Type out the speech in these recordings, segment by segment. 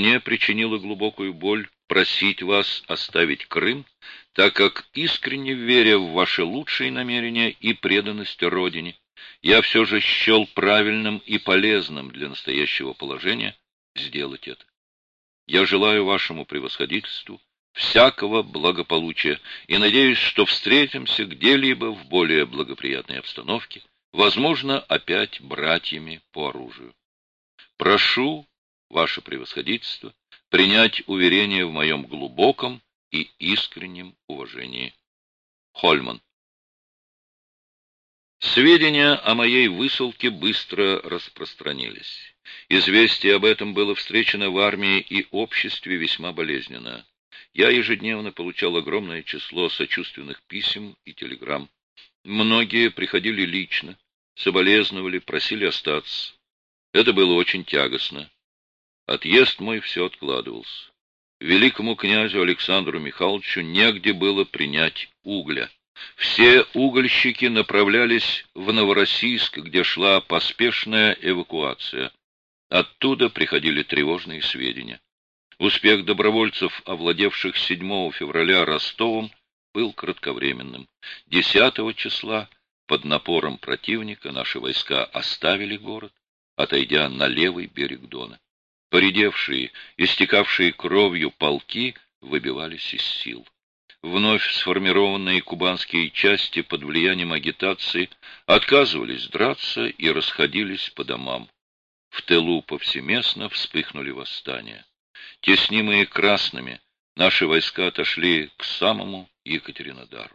мне причинило глубокую боль просить вас оставить Крым, так как, искренне веря в ваши лучшие намерения и преданность Родине, я все же счел правильным и полезным для настоящего положения сделать это. Я желаю вашему превосходительству всякого благополучия и надеюсь, что встретимся где-либо в более благоприятной обстановке, возможно, опять братьями по оружию. Прошу, ваше превосходительство, принять уверение в моем глубоком и искреннем уважении. Хольман. Сведения о моей высылке быстро распространились. Известие об этом было встречено в армии и обществе весьма болезненно. Я ежедневно получал огромное число сочувственных писем и телеграмм. Многие приходили лично, соболезновали, просили остаться. Это было очень тягостно. Отъезд мой все откладывался. Великому князю Александру Михайловичу негде было принять угля. Все угольщики направлялись в Новороссийск, где шла поспешная эвакуация. Оттуда приходили тревожные сведения. Успех добровольцев, овладевших 7 февраля Ростовом, был кратковременным. 10 числа под напором противника наши войска оставили город, отойдя на левый берег Дона. Поредевшие, истекавшие кровью полки выбивались из сил. Вновь сформированные кубанские части под влиянием агитации отказывались драться и расходились по домам. В тылу повсеместно вспыхнули восстания. Теснимые красными, наши войска отошли к самому Екатеринодару.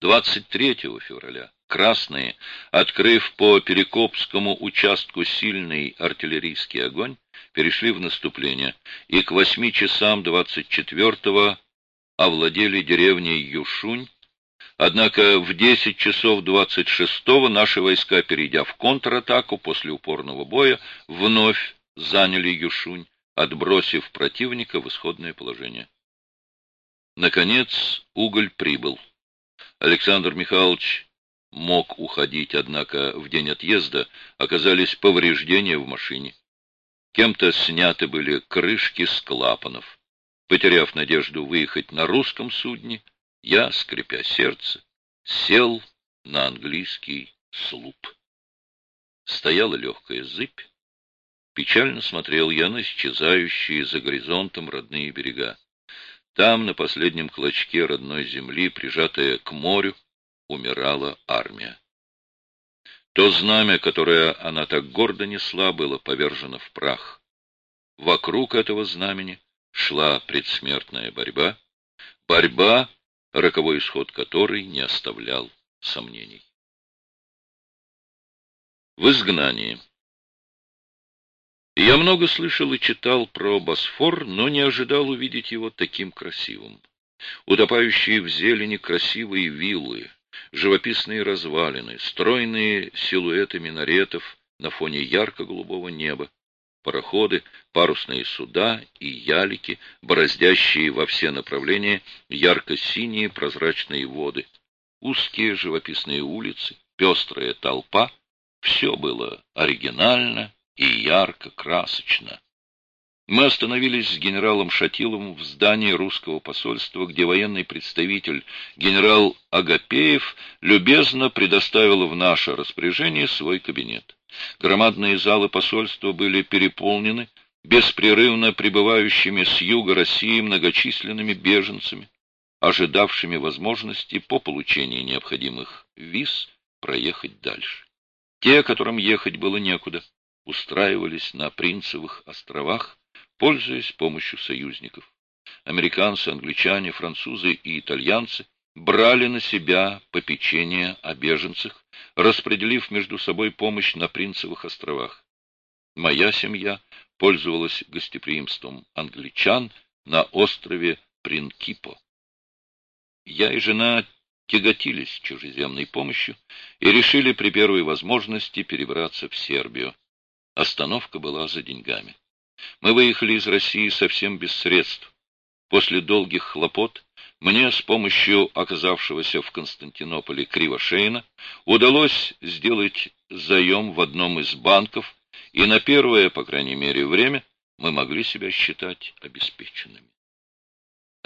23 февраля красные, открыв по Перекопскому участку сильный артиллерийский огонь, перешли в наступление и к 8 часам 24 овладели деревней Юшунь, однако в 10 часов 26 наши войска, перейдя в контратаку после упорного боя, вновь заняли Юшунь, отбросив противника в исходное положение. Наконец, уголь прибыл. Александр Михайлович мог уходить, однако в день отъезда оказались повреждения в машине. Кем-то сняты были крышки с клапанов. Потеряв надежду выехать на русском судне, я, скрипя сердце, сел на английский слуп. Стояла легкая зыбь, Печально смотрел я на исчезающие за горизонтом родные берега. Там, на последнем клочке родной земли, прижатая к морю, умирала армия. То знамя, которое она так гордо несла, было повержено в прах. Вокруг этого знамени шла предсмертная борьба, борьба, роковой исход которой не оставлял сомнений. В изгнании я много слышал и читал про Босфор, но не ожидал увидеть его таким красивым. Утопающие в зелени красивые виллы, живописные развалины, стройные силуэты минаретов на фоне ярко-голубого неба, пароходы, парусные суда и ялики, бороздящие во все направления ярко-синие прозрачные воды, узкие живописные улицы, пестрая толпа — все было оригинально и ярко, красочно. Мы остановились с генералом Шатиловым в здании русского посольства, где военный представитель генерал Агапеев любезно предоставил в наше распоряжение свой кабинет. Громадные залы посольства были переполнены беспрерывно прибывающими с юга России многочисленными беженцами, ожидавшими возможности по получении необходимых виз проехать дальше. Те, которым ехать было некуда, устраивались на Принцевых островах, пользуясь помощью союзников. Американцы, англичане, французы и итальянцы брали на себя попечение о беженцах, распределив между собой помощь на Принцевых островах. Моя семья пользовалась гостеприимством англичан на острове Принкипо. Я и жена тяготились чужеземной помощью и решили при первой возможности перебраться в Сербию. Остановка была за деньгами. Мы выехали из России совсем без средств. После долгих хлопот мне с помощью оказавшегося в Константинополе Кривошейна удалось сделать заем в одном из банков и на первое, по крайней мере, время мы могли себя считать обеспеченными.